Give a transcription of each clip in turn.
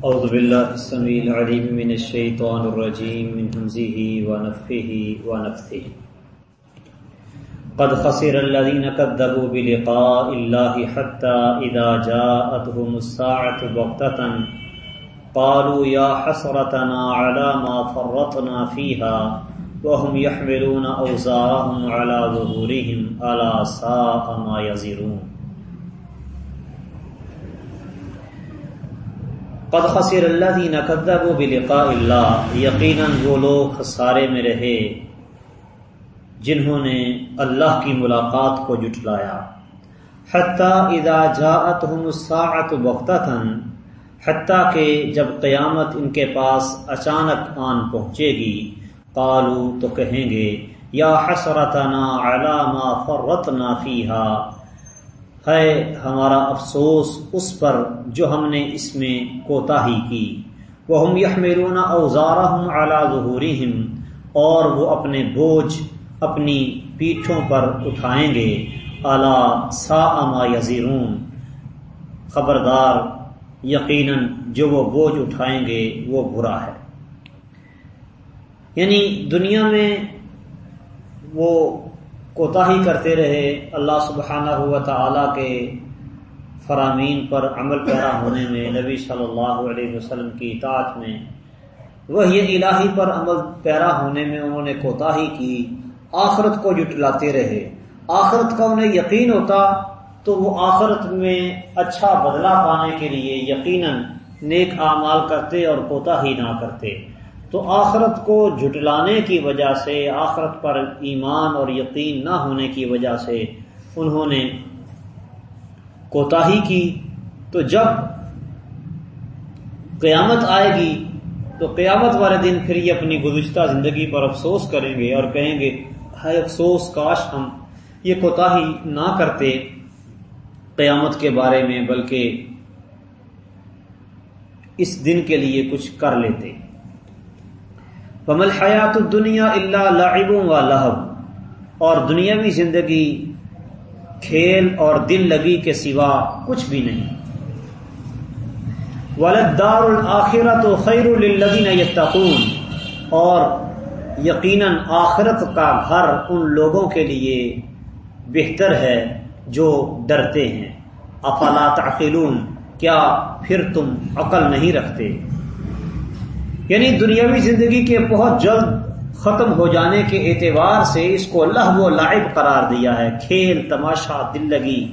أعوذ بالله السميع العليم من الشيطان الرجيم من همزه ونفخه ونفثه قد خسر الذين كذبوا بلقاء الله حتى إذا جاءتهم الساعة بغتة قالوا يا حسرتنا على ما فرطنا فيها وهم يحملون أوزارهم على ظهورهم ألا ساء ما يزرون قد خسر الذين كذبوا بلقاء اللہ یقیناً وہ لوگ خسارے میں رہے جنہوں نے اللہ کی ملاقات کو جٹلایا حتیٰ اذا جاءتهم الساعة بغتة، حتیٰ کہ جب قیامت ان کے پاس اچانک آن پہنچے گی قالو تو کہیں گے، یا حسرتنا علی ما فرطنا فیہا ہے ہمارا افسوس اس پر جو ہم نے اس میں کوتاہی کی۔ وہ ہم یحملون اوزارہم علی ظہورہم اور وہ اپنے بوجھ اپنی پیٹھوں پر اٹھائیں گے۔ اعلی سا ما یزیرون خبردار، یقیناً جو وہ بوجھ اٹھائیں گے وہ برا ہے۔ یعنی دنیا میں وہ کوتاہی کرتے رہے اللہ سبحانہ ہوا تعالی کے فرامین پر عمل پیرا ہونے میں، نبی صلی اللہ علیہ وسلم کی اطاعت میں۔ وہ یہ الہی پر عمل پیرا ہونے میں انہوں نے کوتاہی کی۔ آخرت کو جٹلاتے رہے۔ آخرت کا انہیں یقین ہوتا تو وہ آخرت میں اچھا بدلہ پانے کے لیے یقیناً نیک اعمال کرتے اور کوتاہی نہ کرتے۔ تو آخرت کو جھٹلانے کی وجہ سے، آخرت پر ایمان اور یقین نہ ہونے کی وجہ سے انہوں نے کوتاہی کی۔ تو جب قیامت آئے گی، تو قیامت والے دن پھر یہ اپنی گزشتہ زندگی پر افسوس کریں گے اور کہیں گے ہے افسوس، کاش ہم یہ کوتاہی نہ کرتے قیامت کے بارے میں، بلکہ اس دن کے لیے کچھ کر لیتے۔ ومل حیات الدنیا اللہ لعب و لہب اور دنیاوی زندگی کھیل اور دل لگی کے سوا کچھ بھی نہیں۔ ولدار الآخرت و خیر الدین یتقون اور یقیناً آخرت کا گھر ان لوگوں کے لیے بہتر ہے جو ڈرتے ہیں۔ افلا تعقلون؟ کیا پھر تم عقل نہیں رکھتے؟ یعنی دنیاوی زندگی کے بہت جلد ختم ہو جانے کے اعتبار سے اس کو اللہ و لائب قرار دیا ہے، کھیل، تماشا دل لگی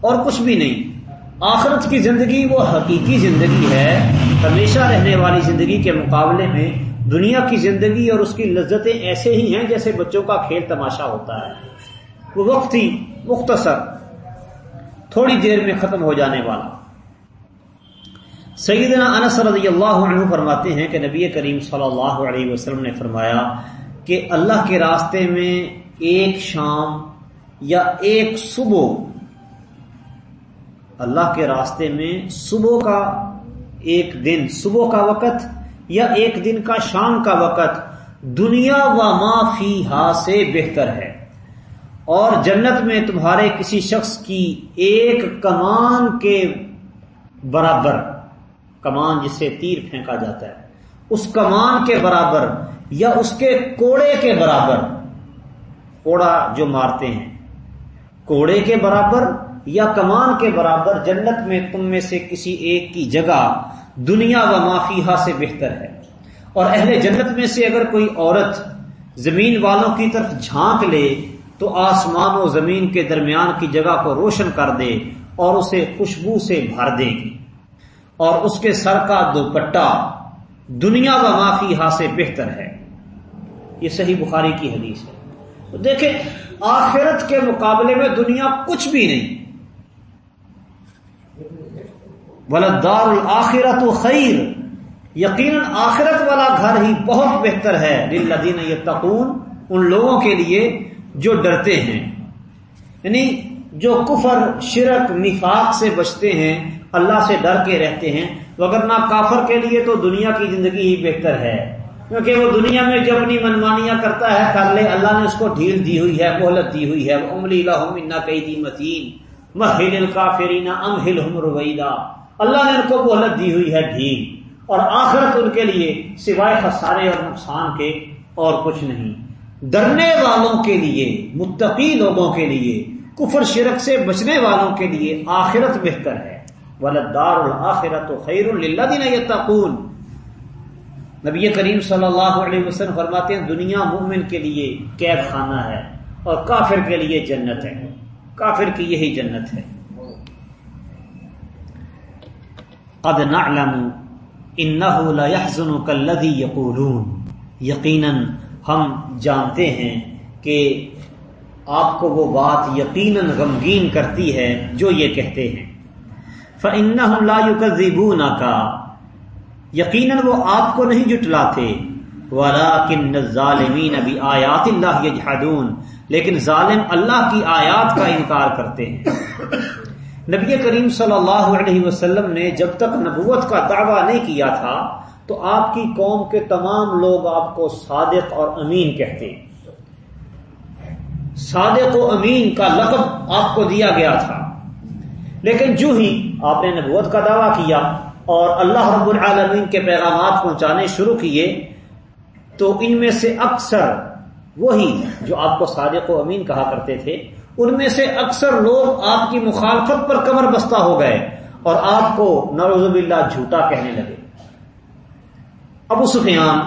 اور کچھ بھی نہیں۔ آخرت کی زندگی وہ حقیقی زندگی ہے، ہمیشہ رہنے والی زندگی کے مقابلے میں دنیا کی زندگی اور اس کی لذتیں ایسے ہی ہیں جیسے بچوں کا کھیل تماشا ہوتا ہے۔ وہ وقت ہی مختصر، تھوڑی دیر میں ختم ہو جانے والا۔ سیدنا انس رضی اللہ عنہ فرماتے ہیں کہ نبی کریم صلی اللہ علیہ وسلم نے فرمایا کہ اللہ کے راستے میں ایک شام یا ایک صبح، اللہ کے راستے میں صبح کا ایک دن، صبح کا وقت یا ایک دن کا شام کا وقت دنیا و ما فی ہا سے بہتر ہے۔ اور جنت میں تمہارے کسی شخص کی ایک کمان کے برابر کمان جس سے تیر پھینکا جاتا ہے، اس کمان کے برابر یا اس کے کوڑے کے برابر کوڑا جو مارتے ہیں، کوڑے کے برابر یا کمان کے برابر جنت میں تم میں سے کسی ایک کی جگہ دنیا و مافیہ سے بہتر ہے۔ اور اہل جنت میں سے اگر کوئی عورت زمین والوں کی طرف جھانک لے، تو آسمان و زمین کے درمیان کی جگہ کو روشن کر دے اور اسے خوشبو سے بھر دے۔ گی اور اس کے سر کا دوپٹا دنیا و معافی ہا سے بہتر ہے۔ یہ صحیح بخاری کی حدیث ہے۔ دیکھیں، آخرت کے مقابلے میں دنیا کچھ بھی نہیں۔ ولدار الآخرت و خیر یقیناً آخرت والا گھر ہی بہت بہتر ہے۔ للذین یتقون، ان لوگوں کے لیے جو ڈرتے ہیں۔ یعنی جو کفر، شرک، نفاق سے بچتے ہیں اللہ سے ڈر کے رہتے ہیں، وگرنہ کافر کے لیے تو دنیا کی زندگی ہی بہتر ہے۔ کیونکہ وہ دنیا میں جب اپنی منمانیاں کرتا ہے، کر لے۔ اللہ نے اس کو ڈھیل دی ہوئی ہے، مہلت دی ہوئی ہے۔ املی لہم قیدی متین محل الکافرین ام ہل رویدا اللہ نے ان کو مہلت دی ہوئی ہے ڈھیل۔ اور آخرت ان کے لیے سوائے خسارے اور نقصان کے اور کچھ نہیں۔ ڈرنے والوں کے لیے، متقی لوگوں کے لیے، کفر شرک سے بچنے والوں کے لیے آخرت بہتر ہے۔ ولدار الآخرت خیر اللہ یتقون نبی کریم صلی اللہ علیہ وسلم فرماتے ہیں، دنیا مومن کے لیے قید خانہ ہے اور کافر کے لیے جنت ہے۔ کافر کی یہی جنت ہے۔ قد نعلم انه لا يحزنك الذي يقولون یقینا ہم جانتے ہیں کہ آپ کو وہ بات یقیناً غمگین کرتی ہے جو یہ کہتے ہیں۔ فَإِنَّهُمْ لَا يُكَذِّبُونَ کا یقیناً وہ آپ کو نہیں جٹلاتے۔ وَلَكِنَّ الظَّالِمِينَ بِآيَاتِ اللَّهِ يَجْحَدُونَ۔ لیکن ظالم اللہ کی آیات کا انکار کرتے ہیں۔ نبی کریم صلی اللہ علیہ وسلم نے جب تک نبوت کا دعویٰ نہیں کیا تھا، تو آپ کی قوم کے تمام لوگ آپ کو صادق اور امین کہتے صادق و امین کا لقب آپ کو دیا گیا تھا۔ لیکن جو ہی آپ نے نبوت کا دعویٰ کیا اور اللہ رب العالمین کے پیغامات پہنچانے شروع کیے، تو ان میں سے اکثر وہی جو آپ کو صادق و امین کہا کرتے تھے، ان میں سے اکثر لوگ آپ کی مخالفت پر کمر بستہ ہو گئے اور آپ کو نروز باللہ جھوٹا کہنے لگے۔ ابو سفیان،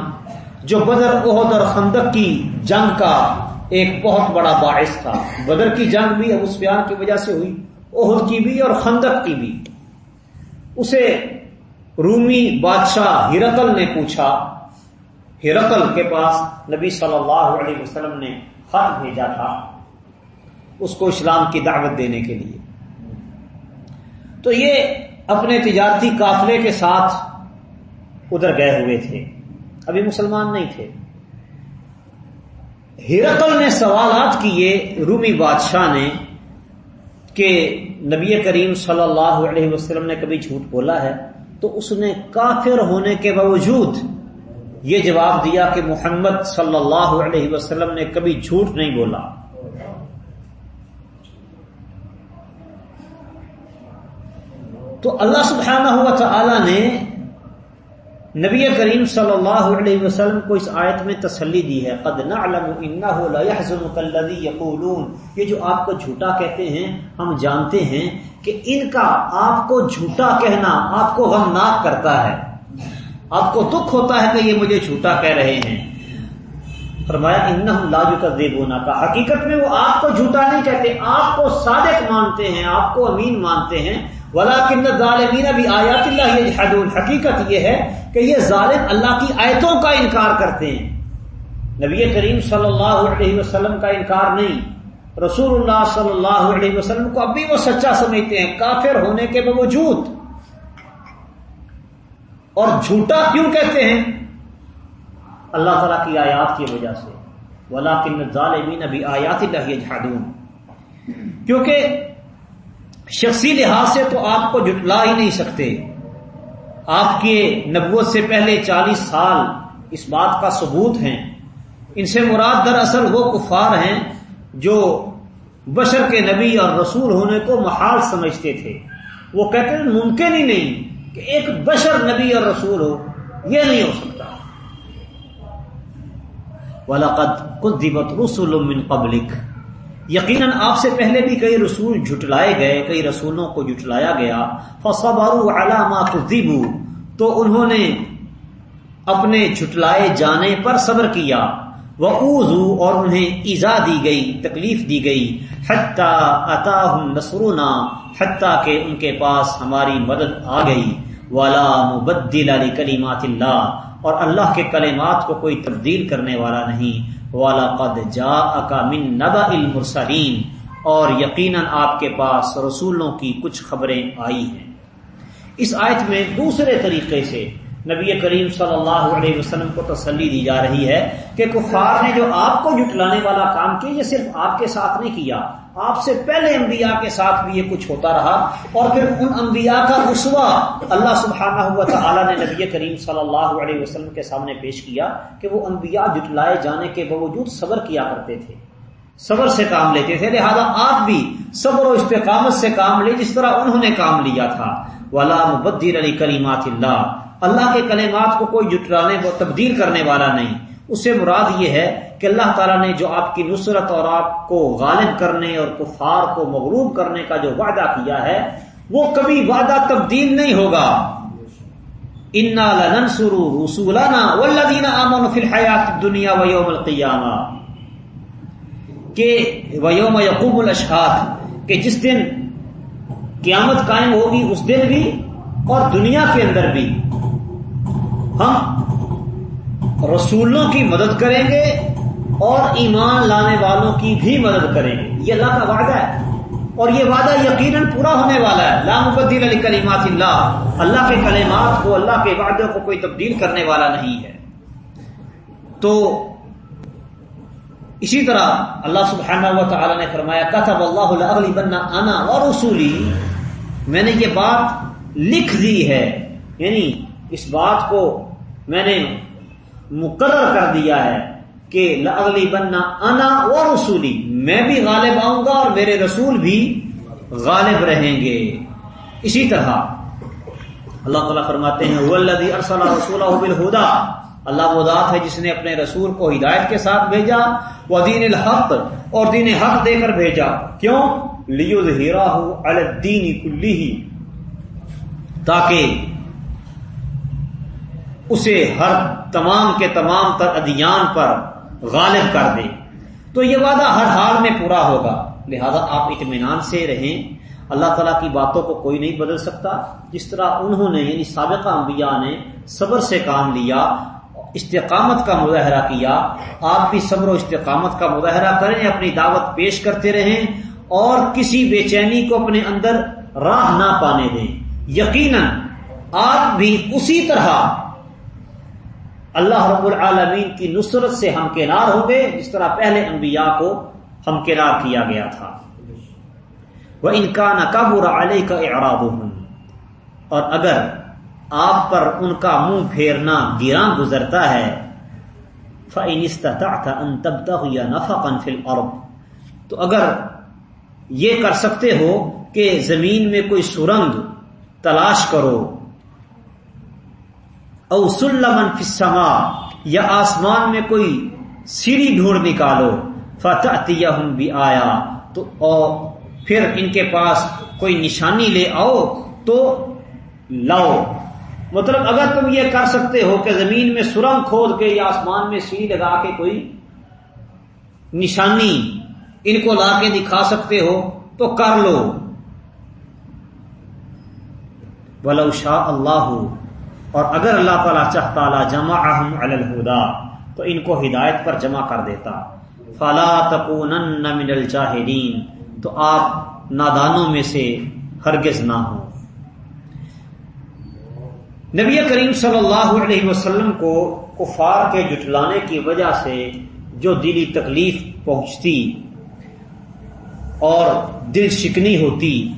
جو بدر عہد اور خندق کی جنگ کا ایک بہت بڑا باعث تھا۔ بدر کی جنگ بھی ابو سفیان کی وجہ سے ہوئی۔ عہد کی بھی اور خندق کی بھی۔ اسے رومی بادشاہ ہرکل نے پوچھا۔ ہرکل کے پاس نبی صلی اللہ علیہ وسلم نے خط بھیجا تھا اس کو اسلام کی دعوت دینے کے لیے۔ تو یہ اپنے تجارتی قافلے کے ساتھ ادھر گئے ہوئے تھے۔ ابھی مسلمان نہیں تھے۔ ہرکل نے سوالات کیے رومی بادشاہ نے کہ نبی کریم صلی اللہ علیہ وسلم نے کبھی جھوٹ بولا ہے تو اس نے کافر ہونے کے باوجود یہ جواب دیا کہ محمد صلی اللہ علیہ وسلم نے کبھی جھوٹ نہیں بولا۔ تو اللہ سبحانہ ہوا تعالی نے نبی کریم صلی اللہ علیہ وسلم کو اس آیت میں تسلی دی ہے، قد نعلم انه لا يحزنك الذي يقولون یہ جو آپ کو جھوٹا کہتے ہیں، ہم جانتے ہیں کہ ان کا آپ کو جھوٹا کہنا آپ کو غمناک کرتا ہے۔ آپ کو دکھ ہوتا ہے کہ یہ مجھے جھوٹا کہہ رہے ہیں۔ فرمایا، انہم لا یکذبون۔ کا حقیقت میں وہ آپ کو جھوٹا نہیں کہتے، آپ کو صادق مانتے ہیں، آپ کو امین مانتے ہیں۔ ولاکن ظالمین بھی آیات اللہ یجحدون۔ حقیقت یہ ہے کہ یہ ظالم اللہ کی آیتوں کا انکار کرتے ہیں۔ نبی کریم صلی اللہ علیہ وسلم کا انکار نہیں۔ رسول اللہ صلی اللہ علیہ وسلم کو اب بھی وہ سچا سمجھتے ہیں۔ کافر ہونے کے باوجود۔ اور جھوٹا کیوں کہتے ہیں؟ اللہ تعالیٰ کی آیات کی وجہ سے۔ ولاکن ظالمین ابھی آیات اللہ جھاڑون کیونکہ شخصی لحاظ سے تو آپ کو جٹلا ہی نہیں سکتے۔ آپ کے نبوت سے پہلے چالیس سال اس بات کا ثبوت ہیں۔ ان سے مراد دراصل وہ کفار ہیں جو بشر کے نبی اور رسول ہونے کو محال سمجھتے تھے۔ وہ کہتے ہیں، ممکن ہی نہیں کہ ایک بشر نبی اور رسول ہو، یہ نہیں ہو سکتا۔ ولاقت قدبت رسول من قبلک یقیناً آپ سے پہلے بھی کئی رسول جھٹلائے گئے، کئی رسولوں کو جھٹلایا گیا۔ فصبروا على ما كذبوا۔ تو انہوں نے اپنے جھٹلائے جانے پر صبر کیا۔ وہ اور انہیں ایزا دی گئی، تکلیف دی گئی۔ حتیٰ اتاہم نصرنا حتیٰ کہ ان کے پاس ہماری مدد آ گئی۔ والا مبدل علی کلیمات اللہ اور اللہ کے کلمات کو کوئی تبدیل کرنے والا نہیں۔ والا قد جا من نبا اور یقیناً آپ کے پاس رسولوں کی کچھ خبریں آئی ہیں۔ اس آیت میں دوسرے طریقے سے نبی کریم صلی اللہ علیہ وسلم کو تسلی دی جا رہی ہے کہ کفار نے جو آپ کو جٹلانے والا کام کیا، یہ صرف آپ کے ساتھ نہیں کیا آپ سے پہلے انبیاء کے ساتھ بھی یہ کچھ ہوتا رہا اور پھر ان انبیاء کا رسوا اللہ سبحانہ ہوا تعالیٰ نے نبی کریم صلی اللہ علیہ وسلم کے سامنے پیش کیا کہ وہ انبیاء جٹلائے جانے کے باوجود صبر کیا کرتے تھے۔ صبر سے کام لیتے تھے، لہذا آپ بھی صبر و استقامت سے کام لے جس طرح انہوں نے کام لیا تھا۔ ولا مبدر علی کریمات اللہ اللہ کے کلمات کو کوئی جٹلانے، تبدیل کرنے والا نہیں۔ اس سے مراد یہ ہے کہ اللہ تعالیٰ نے جو آپ کی نصرت اور آپ کو غالب کرنے اور کفار کو مغروب کرنے کا جو وعدہ کیا ہے، وہ کبھی وعدہ تبدیل نہیں ہوگا۔ انا لنسر رسولنا والذین آمنوا فی الحیات دنیا و یوم القیامہ کہ ویوم یقوم الاشہاد کہ جس دن قیامت قائم ہوگی، اس دن بھی اور دنیا کے اندر بھی۔ ہم رسولوں کی مدد کریں گے اور ایمان لانے والوں کی بھی مدد کریں گے۔ یہ اللہ کا وعدہ ہے۔ اور یہ وعدہ یقیناً پورا ہونے والا ہے۔ لام مبدل علی کلیمات اللہ۔ اللہ کے کلمات کو، اللہ کے وعدے کو کوئی تبدیل کرنے والا نہیں ہے۔ تو اسی طرح اللہ سبحانہ و تعالی نے فرمایا، کتب اللہ بننا انا اور رسولی میں نے یہ بات لکھ دی ہے۔ یعنی اس بات کو میں نے مقرر کر دیا ہے۔ کہ اگلی بننا انا اور رسولی میں بھی غالب آؤں گا اور میرے رسول بھی غالب رہیں گے۔ اسی طرح اللہ تعالیٰ فرماتے ہیں اللہ وہ ذات ہے جس نے اپنے رسول کو ہدایت کے ساتھ بھیجا وہ دین الحق اور دین حق دے کر بھیجا۔ کیوں؟ لیو ہیرا الدین کلی ہی تاکہ اسے ہر تمام کے تمام تر ادیان پر غالب کر دے تو یہ وعدہ ہر حال میں پورا ہوگا۔ لہذا آپ اطمینان سے رہیں۔ اللہ تعالیٰ کی باتوں کو کوئی نہیں بدل سکتا۔ جس طرح انہوں نے یعنی سابقہ انبیاء نے صبر سے کام لیا، استقامت کا مظاہرہ کیا، آپ بھی صبر و استقامت کا مظاہرہ کریں، اپنی دعوت پیش کرتے رہیں اور کسی بے چینی کو اپنے اندر راہ نہ پانے دیں۔ یقیناً آپ بھی اسی طرح اللہ رب العالمین کی نصرت سے ہم کنار ہوں گے، جس طرح پہلے انبیاء کو ہم کنار کیا گیا تھا۔ وہ ان کا نقابر علیہ کا اعراب اور اگر آپ پر ان کا منہ پھیرنا گراں گزرتا ہے تھا ان تب تک یا نفا قنفل تو اگر یہ کر سکتے ہو کہ زمین میں کوئی سرنگ تلاش کرو او سلمن فسما یا آسمان میں کوئی سیڑھی ڈھونڈ نکالو فتح بھی آیا، تو او پھر ان کے پاس کوئی نشانی لے آؤ، تو لاؤ۔ مطلب اگر تم یہ کر سکتے ہو کہ زمین میں سرنگ کھود کے یا آسمان میں سیڑھی لگا کے کوئی نشانی ان کو لا کے دکھا سکتے ہو، تو کر لو۔ ولو شاہ اللہ اور اگر اللہ تعالیٰ چاہتا لا جمع الہدا، تو ان کو ہدایت پر جمع کر دیتا۔ فلا تکونن من الجاہدین تو آپ نادانوں میں سے ہرگز نہ ہوں۔ نبی کریم صلی اللہ علیہ وسلم کو کفار کے جٹلانے کی وجہ سے جو دلی تکلیف پہنچتی اور دل شکنی ہوتی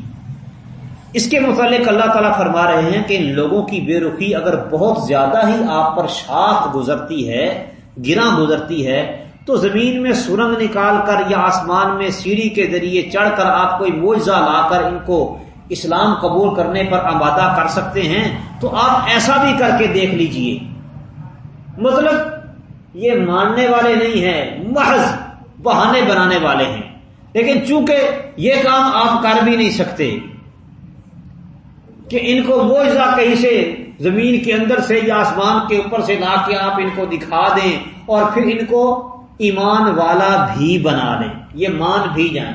اس کے متعلق اللہ تعالیٰ فرما رہے ہیں کہ ان لوگوں کی بے رخی اگر بہت زیادہ ہی آپ پر شاخ گزرتی ہے، گراں گزرتی ہے، تو زمین میں سرنگ نکال کر یا آسمان میں سیڑھی کے ذریعے چڑھ کر آپ کوئی موجہ لا کر ان کو اسلام قبول کرنے پر آبادہ کر سکتے ہیں، تو آپ ایسا بھی کر کے دیکھ لیجیے۔ مطلب یہ ماننے والے نہیں ہیں، محض بہانے بنانے والے ہیں۔ لیکن چونکہ یہ کام آپ کر بھی نہیں سکتے کہ ان کو موجہ کہیں سے زمین کے اندر سے یا آسمان کے اوپر سے لا کے آپ ان کو دکھا دیں اور پھر ان کو ایمان والا بھی بنا لیں یہ مان بھی جائیں۔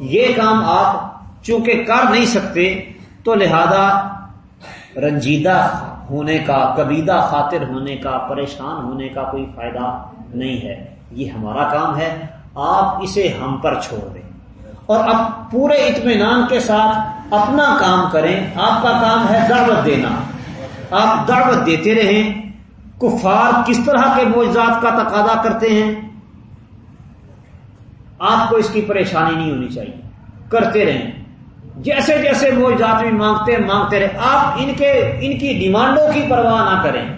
یہ کام آپ چونکہ کر نہیں سکتے تو لہذا رنجیدہ ہونے کا، کبیدہ خاطر ہونے کا، پریشان ہونے کا کوئی فائدہ نہیں ہے۔ یہ ہمارا کام ہے۔ آپ اسے ہم پر چھوڑ دیں۔ اور اب پورے اطمینان کے ساتھ اپنا کام کریں، آپ کا کام ہے دعوت دینا۔ آپ دعوت دیتے رہیں۔ کفار کس طرح کے معجزات کا تقاضا کرتے ہیں؟ آپ کو اس کی پریشانی نہیں ہونی چاہیے۔ کرتے رہیں۔ جیسے جیسے معجزات بھی مانگتے مانگتے رہے آپ ان کے، ان کی ڈیمانڈوں کی پرواہ نہ کریں۔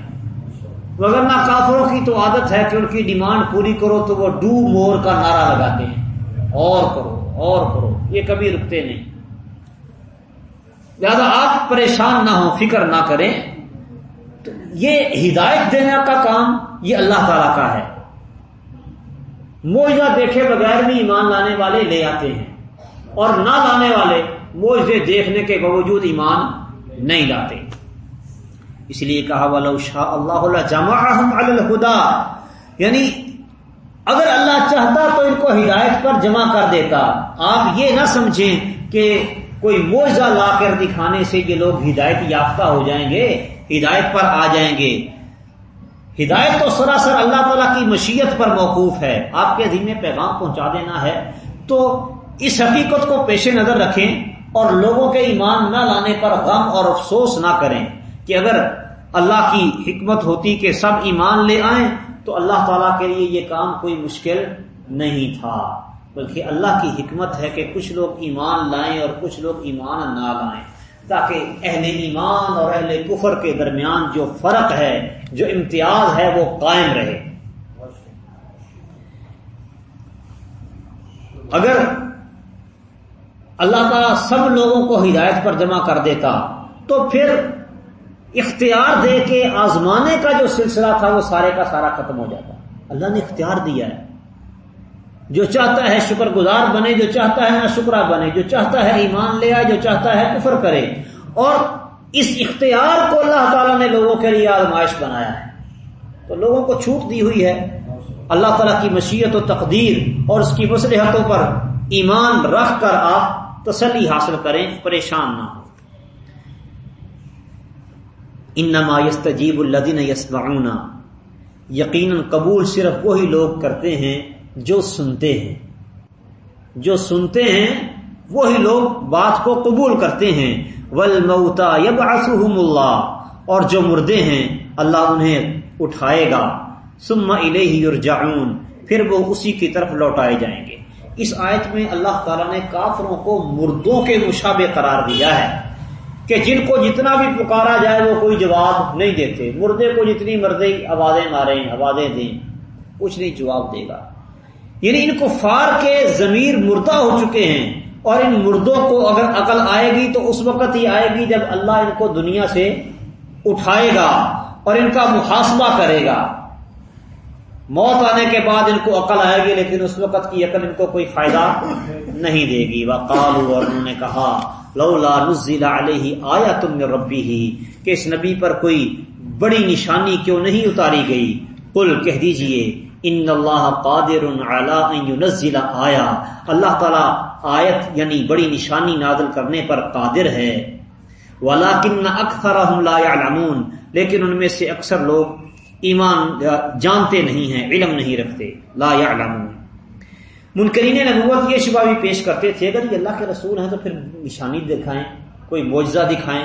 مگر نہ کافروں کی تو عادت ہے کہ ان کی ڈیمانڈ پوری کرو تو وہ ڈو مور کا نعرہ لگاتے ہیں۔ اور کرو اور کرو۔ یہ کبھی رکتے نہیں۔ لہذا آپ پریشان نہ ہو فکر نہ کریں۔ یہ ہدایت دینے کا کام یہ اللہ تعالی کا ہے۔ موجہ دیکھے بغیر بھی ایمان لانے والے لے آتے ہیں۔ اور نہ لانے والے موجے دیکھنے کے باوجود ایمان نہیں لاتے۔ اس لیے کہا، ولو شاء اللہ جمع الہدا یعنی اگر اللہ چاہتا تو ان کو ہدایت پر جمع کر دیتا۔ آپ یہ نہ سمجھیں کہ کوئی موجہ لا کر دکھانے سے یہ لوگ ہدایت یافتہ ہو جائیں گے، ہدایت پر آ جائیں گے۔ ہدایت تو سراسر اللہ تعالیٰ کی مشیت پر موقوف ہے۔ آپ کے ذمہ پیغام پہنچا دینا ہے۔ تو اس حقیقت کو پیش نظر رکھیں اور لوگوں کے ایمان نہ لانے پر غم اور افسوس نہ کریں کہ اگر اللہ کی حکمت ہوتی کہ سب ایمان لے آئیں تو اللہ تعالیٰ کے لیے یہ کام کوئی مشکل نہیں تھا۔ بلکہ اللہ کی حکمت ہے کہ کچھ لوگ ایمان لائیں اور کچھ لوگ ایمان نہ لائیں۔ تاکہ اہل ایمان اور اہل کفر کے درمیان جو فرق ہے، جو امتیاز ہے، وہ قائم رہے۔ اگر اللہ تعالیٰ سب لوگوں کو ہدایت پر جمع کر دیتا، تو پھر اختیار دے کے آزمانے کا جو سلسلہ تھا، وہ سارے کا سارا ختم ہو جاتا۔ اللہ نے اختیار دیا ہے۔ جو چاہتا ہے شکر گزار بنے، جو چاہتا ہے نہ شکرا بنے، جو چاہتا ہے ایمان لے آئے، جو چاہتا ہے کفر کرے۔ اور اس اختیار کو اللہ تعالیٰ نے لوگوں کے لیے آزمائش بنایا ہے۔ تو لوگوں کو چھوٹ دی ہوئی ہے۔ اللہ تعالیٰ کی مشیت و تقدیر اور اس کی مصلحتوں پر ایمان رکھ کر آپ تسلی حاصل کریں، پریشان نہ ہو انما یستجیب الذین یسمعون۔ یقیناً قبول صرف وہی لوگ کرتے ہیں جو سنتے ہیں۔ جو سنتے ہیں، وہی لوگ بات کو قبول کرتے ہیں۔ والموتا یبعثهم اللہ اور جو مردے ہیں، اللہ انہیں اٹھائے گا۔ ثم الیہ یرجعون پھر وہ اسی کی طرف لوٹائے جائیں گے۔ اس آیت میں اللہ تعالیٰ نے کافروں کو مردوں کے مشابے قرار دیا ہے کہ جن کو جتنا بھی پکارا جائے، وہ کوئی جواب نہیں دیتے۔ مردے کو جتنی مردی آوازیں ماریں، آوازیں دیں، کچھ نہیں جواب دے گا۔ یعنی ان کو فار کے ضمیر مردہ ہو چکے ہیں اور ان مردوں کو اگر عقل آئے گی تو اس وقت ہی آئے گی جب اللہ ان کو دنیا سے اٹھائے گا اور ان کا محاسبہ کرے گا۔ موت آنے کے بعد ان کو عقل آئے گی لیکن اس وقت کی عقل ان کو کوئی فائدہ نہیں دے گی۔ وہ کالو اور انہوں نے کہا، لولا نزل علیہ آیا تم نے ربی ہی کہ اس نبی پر کوئی بڑی نشانی کیوں نہیں اتاری گئی؟ قل کہہ دیجیے ان اللہ قادر ان ينزل آیا اللہ تعالی آیت یعنی بڑی نشانی نازل کرنے پر قادر ہے۔ ولیکن اکثرهم لا يعلمون۔ لیکن ان میں سے اکثر لوگ ایمان جانتے نہیں ہیں، علم نہیں رکھتے، لا يعلمون۔ منکرین نبوت یہ شبہ بھی پیش کرتے تھے، اگر یہ اللہ کے رسول ہیں تو پھر نشانی دکھائیں، کوئی معجزہ دکھائیں۔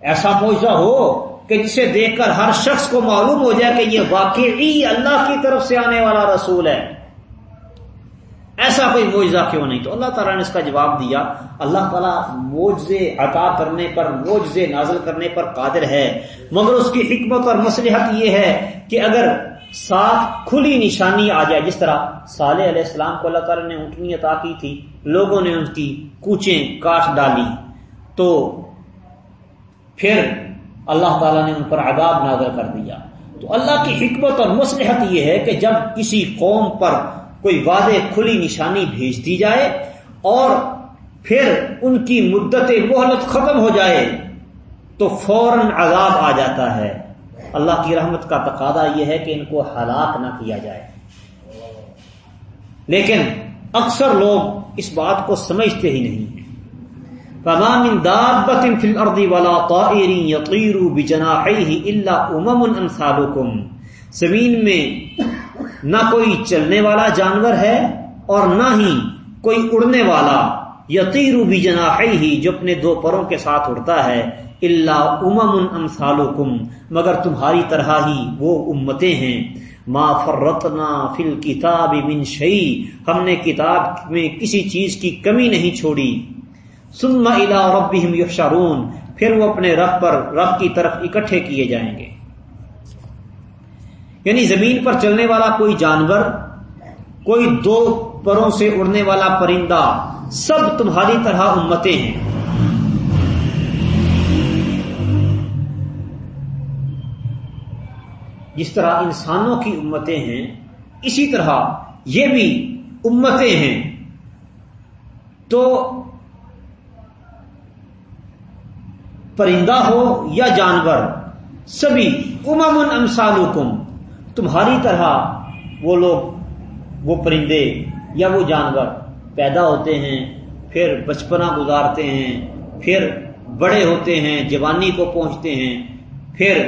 ایسا معجزہ ہو کہ جسے دیکھ کر ہر شخص کو معلوم ہو جائے کہ یہ واقعی اللہ کی طرف سے آنے والا رسول ہے۔ ایسا کوئی معجزہ کیوں نہیں؟ تو اللہ تعالیٰ نے اس کا جواب دیا۔ اللہ تعالیٰ موجے عطا کرنے پر موجے نازل کرنے پر قادر ہے۔ مگر اس کی حکمت اور مصلحت یہ ہے کہ اگر ساتھ کھلی نشانی آ جائے، جس طرح صالح علیہ السلام کو اللہ تعالیٰ نے اونٹنی عطا کی تھی، لوگوں نے ان کی کوچیں کاٹ ڈالی۔ تو پھر اللہ تعالیٰ نے ان پر عذاب نازل کر دیا۔ تو اللہ کی حکمت اور مصلحت یہ ہے کہ جب کسی قوم پر کوئی واضح کھلی نشانی بھیج دی جائے اور پھر ان کی مدت محلت ختم ہو جائے تو فوراً عذاب آ جاتا ہے۔ اللہ کی رحمت کا تقاضا یہ ہے کہ ان کو ہلاک نہ کیا جائے۔ لیکن اکثر لوگ اس بات کو سمجھتے ہی نہیں۔ ہیں زمین میں نہ کوئی چلنے والا جانور ہے اور نہ ہی کوئی اڑنے والا یتیرو بھی ہی جو اپنے دو پروں کے ساتھ اڑتا ہے اللہ امم امثالکم مگر تمہاری طرح ہی وہ امتیں ہیں ما فرتنا فل کتاب من شعی ہم نے کتاب میں کسی چیز کی کمی نہیں چھوڑی ثم الى ربهم یحشرون پھر وہ اپنے رب پر، رب کی طرف اکٹھے کیے جائیں گے۔ یعنی زمین پر چلنے والا کوئی جانور، کوئی دو پروں سے اڑنے والا پرندہ، سب تمہاری طرح امتیں ہیں۔ جس طرح انسانوں کی امتیں ہیں، اسی طرح یہ بھی امتیں ہیں۔ تو پرندہ ہو یا جانور، سبھی امم امسالکم تمہاری طرح وہ لوگ، وہ پرندے یا وہ جانور پیدا ہوتے ہیں، پھر بچپنا گزارتے ہیں، پھر بڑے ہوتے ہیں، جوانی کو پہنچتے ہیں، پھر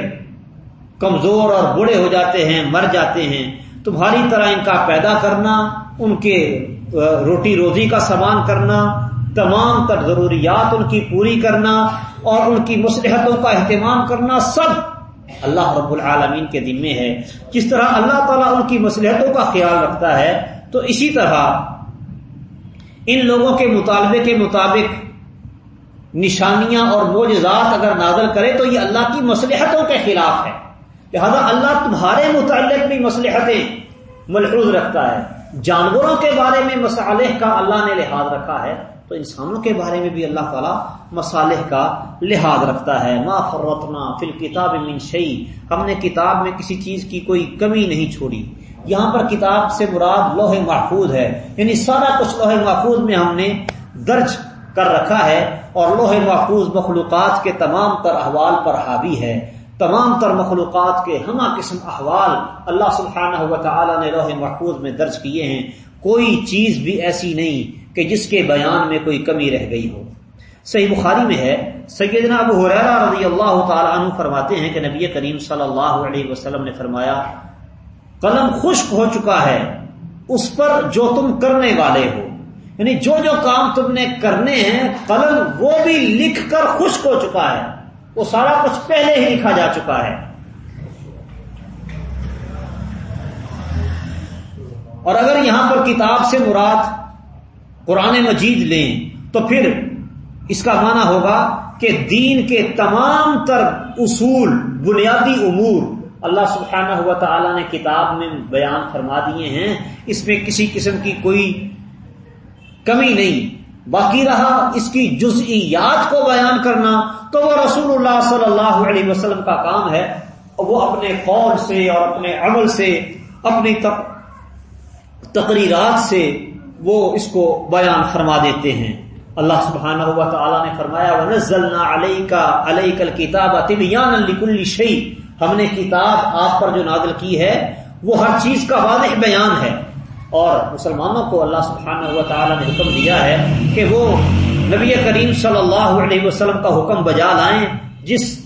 کمزور اور بوڑھے ہو جاتے ہیں، مر جاتے ہیں۔ تمہاری طرح ان کا پیدا کرنا، ان کے روٹی روزی کا سامان کرنا تمام تر ضروریات ان کی پوری کرنا اور ان کی مصلحتوں کا اہتمام کرنا سب اللہ رب العالمین کے ذمے ہے۔ جس طرح اللہ تعالیٰ ان کی مصلحتوں کا خیال رکھتا ہے، تو اسی طرح ان لوگوں کے مطالبے کے مطابق نشانیاں اور موجزات اگر نازل کرے، تو یہ اللہ کی مصلحتوں کے خلاف ہے۔ لہذا اللہ تمہارے متعلق بھی مصلحتیں ملحوظ رکھتا ہے۔ جانوروں کے بارے میں مصالح کا اللہ نے لحاظ رکھا ہے۔ تو انسانوں کے بارے میں بھی اللہ تعالیٰ مصالح کا لحاظ رکھتا ہے. ما فرتنا فل کتاب من شعی ہم نے کتاب میں کسی چیز کی کوئی کمی نہیں چھوڑی. یہاں پر کتاب سے مراد لوہے محفوظ ہے. یعنی سارا کچھ لوہے محفوظ میں ہم نے درج کر رکھا ہے اور لوہے محفوظ مخلوقات کے تمام تر احوال پر حاوی ہے. تمام تر مخلوقات کے ہمہ قسم احوال اللہ سبحانہ و تعالی نے لوہے محفوظ میں درج کیے ہیں. کوئی چیز بھی ایسی نہیں کہ جس کے بیان میں کوئی کمی رہ گئی ہو۔ صحیح بخاری میں ہے، سیدنا ابو حریرہ رضی اللہ تعالی عنہ فرماتے ہیں کہ نبی کریم صلی اللہ علیہ وسلم نے فرمایا، قلم خشک ہو چکا ہے، اس پر جو تم کرنے والے ہو۔ یعنی جو جو کام تم نے کرنے ہیں، قلم وہ بھی لکھ کر خشک ہو چکا ہے۔ وہ سارا کچھ پہلے ہی لکھا جا چکا ہے۔ اور اگر یہاں پر کتاب سے مراد قرآن مجید لیں تو پھر اس کا معنی ہوگا کہ دین کے تمام تر اصول، بنیادی امور اللہ سبحانہ ہوا تعالی نے کتاب میں بیان فرما دیے ہیں۔ اس میں کسی قسم کی کوئی کمی نہیں۔ باقی رہا اس کی جزئیات کو بیان کرنا تو وہ رسول اللہ صلی اللہ علیہ وسلم کا کام ہے۔ وہ اپنے قول سے اور اپنے عمل سے، اپنی تقریرات سے وہ اس کو بیان فرما دیتے ہیں۔ اللہ سبحانہ ہوا تعالیٰ نے فرمایا، ونزلنا علیکا علیک الکتاب تبیانا لکل شیء ہم نے کتاب آپ پر جو نازل کی ہے، وہ ہر چیز کا واضح بیان ہے۔ اور مسلمانوں کو اللہ سبحانہ ہوا تعالیٰ نے حکم دیا ہے کہ وہ نبی کریم صلی اللہ علیہ وسلم کا حکم بجا لائیں، جس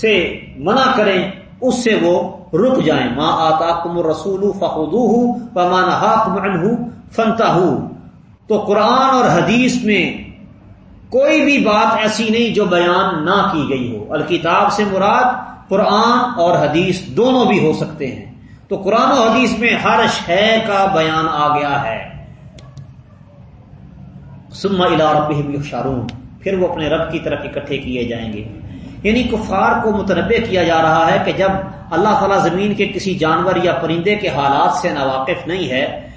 سے منع کریں، اس سے وہ رک جائیں۔ ماں آتا کم رسول فخو پمانا کم فنتا تو قرآن اور حدیث میں کوئی بھی بات ایسی نہیں جو بیان نہ کی گئی ہو۔ الکتاب سے مراد قرآن اور حدیث دونوں بھی ہو سکتے ہیں۔ تو قرآن و حدیث میں ہر شے کا بیان آ گیا ہے۔ سما الا رب شارون پھر وہ اپنے رب کی طرف اکٹھے کیے جائیں گے۔ یعنی کفار کو متنوع کیا جا رہا ہے کہ جب اللہ تعالیٰ زمین کے کسی جانور یا پرندے کے حالات سے ناواقف نہیں ہے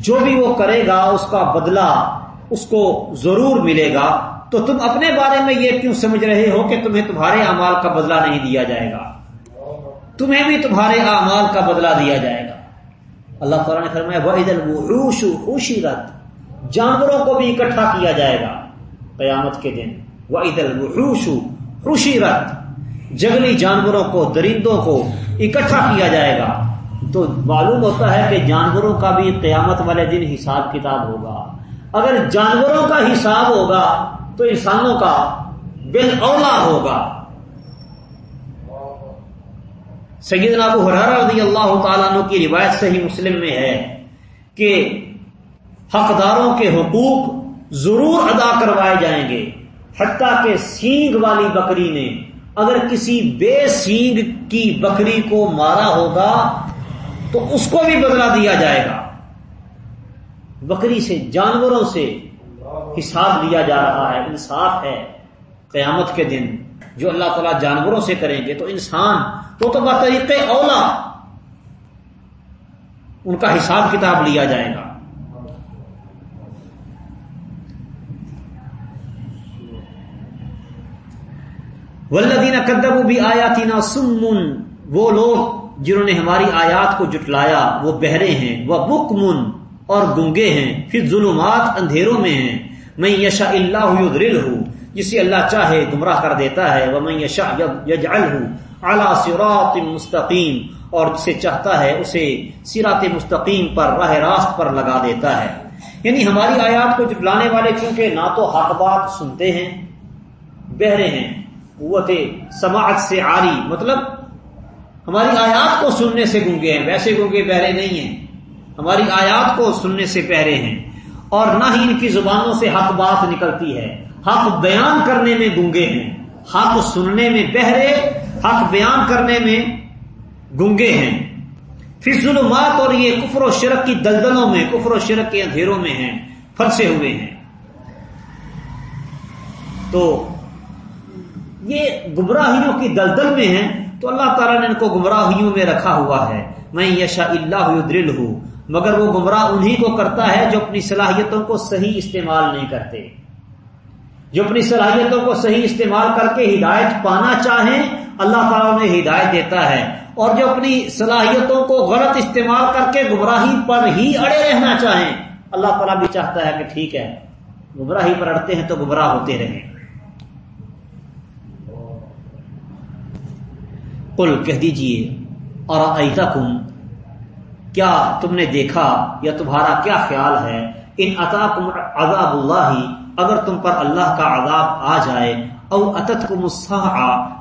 جو بھی وہ کرے گا، اس کا بدلہ اس کو ضرور ملے گا۔ تو تم اپنے بارے میں یہ کیوں سمجھ رہے ہو کہ تمہیں تمہارے اعمال کا بدلہ نہیں دیا جائے گا؟ تمہیں بھی تمہارے اعمال کا بدلہ دیا جائے گا۔ اللہ تعالیٰ نے فرمایا وہ ادھر روش خوشی رت جانوروں کو بھی اکٹھا کیا جائے گا قیامت کے دن۔ وہ ادھر روش خوشی رت جنگلی جانوروں کو، درندوں کو اکٹھا کیا جائے گا۔ تو معلوم ہوتا ہے کہ جانوروں کا بھی قیامت والے دن حساب کتاب ہوگا۔ اگر جانوروں کا حساب ہوگا تو انسانوں کا بل اولا ہوگا۔ سیدنا ابو حرارہ رضی اللہ تعالیٰ عنہ کی روایت سے ہی مسلم میں ہے کہ حقداروں کے حقوق ضرور ادا کروائے جائیں گے، حتیٰ کہ سینگ والی بکری نے اگر کسی بے سینگ کی بکری کو مارا ہوگا تو اس کو بھی بدلا دیا جائے گا۔ بکری سے، جانوروں سے حساب لیا جا رہا ہے، انصاف ہے۔ قیامت کے دن جو اللہ تعالیٰ جانوروں سے کریں گے تو انسان وہ تو بطریق اولا ان کا حساب کتاب لیا جائے گا۔ ولدین کدب بھی آیا تین سمن وہ لوگ جنہوں نے ہماری آیات کو جٹلایا، وہ بہرے ہیں، وہ بکمن اور گنگے ہیں، پھر ظلمات اندھیروں میں ہیں۔ میں یشا اللہ دل ہوں جسے اللہ چاہے گمراہ کر دیتا ہے۔ وہ میں یشا یجعل ہوں اعلی سرات مستقیم، اور جسے چاہتا ہے اسے سیرات مستقیم پر، راہ راست پر لگا دیتا ہے۔ یعنی ہماری آیات کو جٹلانے والے چونکہ نہ تو حق بات سنتے ہیں، بہرے ہیں، قوت سماعت سے آری مطلب ہماری آیات کو سننے سے گونگے ہیں، ویسے گونگے بہرے نہیں ہیں۔ ہماری آیات کو سننے سے پہرے ہیں۔ اور نہ ہی ان کی زبانوں سے حق بات نکلتی ہے۔ حق بیان کرنے میں گونگے ہیں۔ حق سننے میں بہرے، حق بیان کرنے میں گونگے ہیں۔ پھر ظلمات اور یہ کفر و شرک کی دلدلوں میں، کفر و شرک کے اندھیروں میں ہیں، پھنسے ہوئے ہیں۔ تو یہ گمراہیوں کی دلدل میں ہیں۔ تو اللہ تعالیٰ نے ان کو گمراہیوں میں رکھا ہوا ہے۔ میں یشا اللہ دل ہوں مگر وہ گمراہ انہی کو کرتا ہے جو اپنی صلاحیتوں کو صحیح استعمال نہیں کرتے۔ جو اپنی صلاحیتوں کو صحیح استعمال کر کے ہدایت پانا چاہیں، اللہ تعالیٰ انہیں ہدایت دیتا ہے۔ اور جو اپنی صلاحیتوں کو غلط استعمال کر کے گمراہی پر ہی اڑے رہنا چاہیں، اللہ تعالیٰ بھی چاہتا ہے کہ ٹھیک ہے، گمراہی پر اڑتے ہیں تو گمراہ ہوتے رہیں۔ قل کہہ دیجیے اور کیا تم نے دیکھا یا تمہارا کیا خیال ہے؟ ان عطا کم عذاب اللہ، اگر تم پر اللہ کا عذاب آ جائے، او اتت کم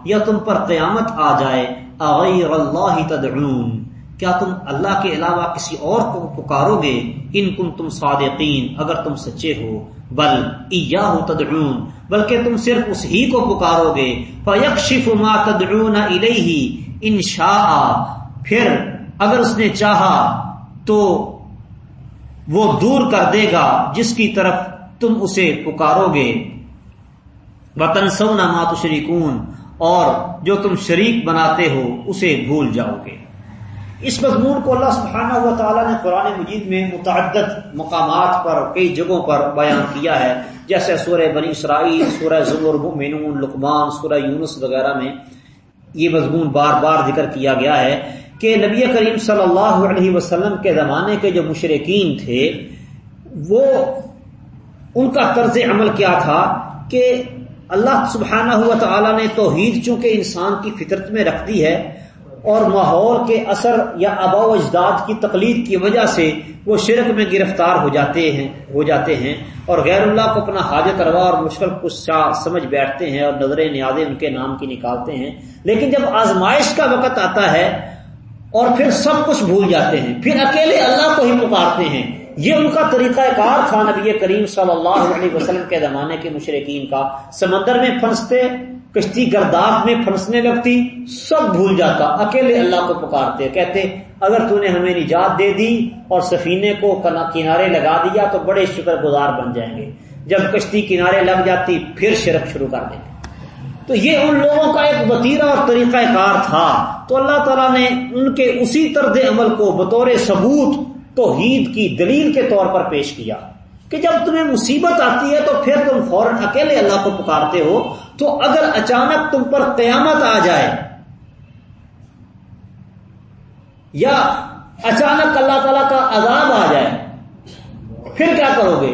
یا تم پر قیامت آ جائے، اغیر اللہ تدعون۔ کیا تم اللہ کے علاوہ کسی اور کو پکارو گے؟ ان کم تم صادقین، اگر تم سچے ہو۔ بل ایاہ تدعون، بلکہ تم صرف اس ہی کو پکارو گے۔ فیکشف ما تدعون الیہ ان شاء پھر اگر اس نے چاہا تو وہ دور کر دے گا جس کی طرف تم اسے پکارو گے۔ وطن سونا مات شریکون اور جو تم شریک بناتے ہو اسے بھول جاؤ گے۔ اس مضمون کو اللہ سبحانہ و تعالیٰ نے قرآن مجید میں متعدد مقامات پر کئی جگہوں پر بیان کیا ہے۔ جیسے سورہ بنی اسرائیل، سورہ ضلع مینون لقمان، سورہ یونس وغیرہ میں یہ مضمون بار بار ذکر کیا گیا ہے کہ نبی کریم صلی اللہ علیہ وسلم کے زمانے کے جو مشرقین تھے، وہ ان کا طرز عمل کیا تھا کہ اللہ سبحانہ ہوا تعالیٰ نے توحید چونکہ انسان کی فطرت میں رکھ دی ہے اور ماحول کے اثر یا آبا و اجداد کی تقلید کی وجہ سے وہ شرک میں گرفتار ہو جاتے ہیں، ہو جاتے ہیں اور غیر اللہ کو اپنا حاجت روا اور مشکل کچھ سمجھ بیٹھتے ہیں اور نظر نیازیں ان کے نام کی نکالتے ہیں۔ لیکن جب آزمائش کا وقت آتا ہے اور پھر سب کچھ بھول جاتے ہیں، پھر اکیلے اللہ کو ہی پکارتے ہیں۔ یہ ان کا طریقہ کار تھا نبی کریم صلی اللہ علیہ وسلم کے زمانے کے مشرقین کا۔ سمندر میں پھنستے کشتی گرداخ میں پھنسنے لگتی، سب بھول جاتا، اکیلے اللہ کو پکارتے، کہتے، اگر تو نے ہمیں نجات دے دی اور سفینے کو کنارے لگا دیا تو بڑے شکر گزار بن جائیں گے۔ جب کشتی کنارے لگ جاتی، پھر شرک شروع کر دیں تو یہ ان لوگوں کا ایک وطیرہ اور طریقہ کار تھا۔ تو اللہ تعالیٰ نے ان کے اسی طرز عمل کو بطور ثبوت، توحید کی دلیل کے طور پر پیش کیا کہ جب تمہیں مصیبت آتی ہے تو پھر تم فوراً اکیلے اللہ کو پکارتے ہو۔ تو اگر اچانک تم پر قیامت آ جائے یا اچانک اللہ تعالی کا عذاب آ جائے، پھر کیا کرو گے؟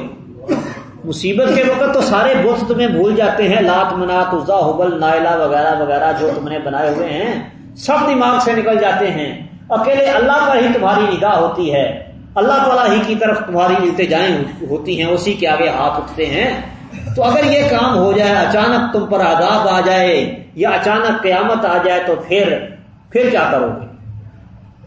مصیبت کے وقت تو سارے بت تمہیں بھول جاتے ہیں، لات منات، عزا، حبل، نائلہ وغیرہ وغیرہ جو تم نے بنائے ہوئے ہیں، سب دماغ سے نکل جاتے ہیں۔ اکیلے اللہ پر ہی تمہاری نگاہ ہوتی ہے، اللہ تعالیٰ ہی کی طرف تمہاری التجائیں ہوتی ہیں، اسی کے آگے ہاتھ اٹھتے ہیں۔ تو اگر یہ کام ہو جائے، اچانک تم پر عذاب آ جائے یا اچانک قیامت آ جائے تو پھر پھر کیا کرو گے؟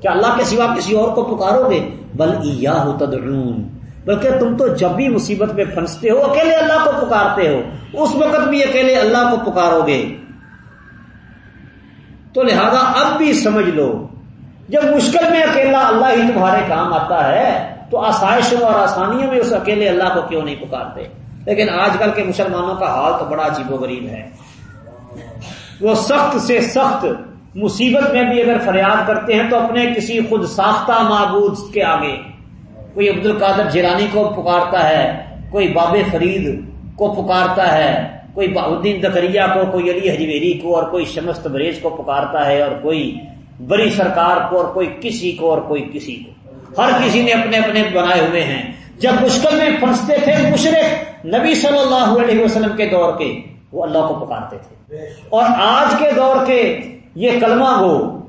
کیا اللہ کے سوا کسی اور کو پکارو گے؟ بل ہو تدعون۔ بلکہ تم تو جب بھی مصیبت میں پھنستے ہو، اکیلے اللہ کو پکارتے ہو، اس وقت بھی اکیلے اللہ کو پکارو گے۔ تو لہذا اب بھی سمجھ لو، جب مشکل میں اکیلا اللہ ہی تمہارے کام آتا ہے، تو آسائشوں اور آسانیوں میں اس اکیلے اللہ کو کیوں نہیں پکارتے؟ لیکن آج کل کے مسلمانوں کا حال تو بڑا عجیب و غریب ہے۔ وہ سخت سے سخت مصیبت میں بھی اگر فریاد کرتے ہیں تو اپنے کسی خود ساختہ معبود کے آگے کوئی عبد القادر جیرانی کو پکارتا ہے، کوئی باب فرید کو پکارتا ہے، کوئی بہدین دکریا کو، کوئی علی حجویری کو، اور کوئی شمس تبریز کو پکارتا ہے، اور کوئی بڑی سرکار کو، اور کوئی کسی کو، اور کوئی کسی کو۔ ہر کسی نے اپنے اپنے بنائے ہوئے ہیں۔ جب مشکل میں پھنستے تھے، مشرق نبی صلی اللہ علیہ وسلم کے دور کے وہ اللہ کو پکارتے تھے۔ اور آج کے دور کے یہ کلمہ ہو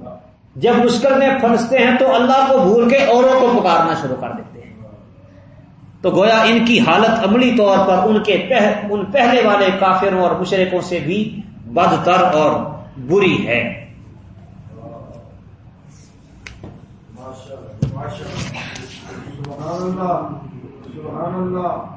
جب مشکل میں پھنستے ہیں تو اللہ کو بھول کے اوروں کو پکارنا شروع کر دیتے ہیں۔ تو گویا ان کی حالت عملی طور پر ان کے پہ ان پہلے والے کافروں اور مشرقوں سے بھی بدتر اور بری ہے۔ سبحان اللہ سبحان اللہ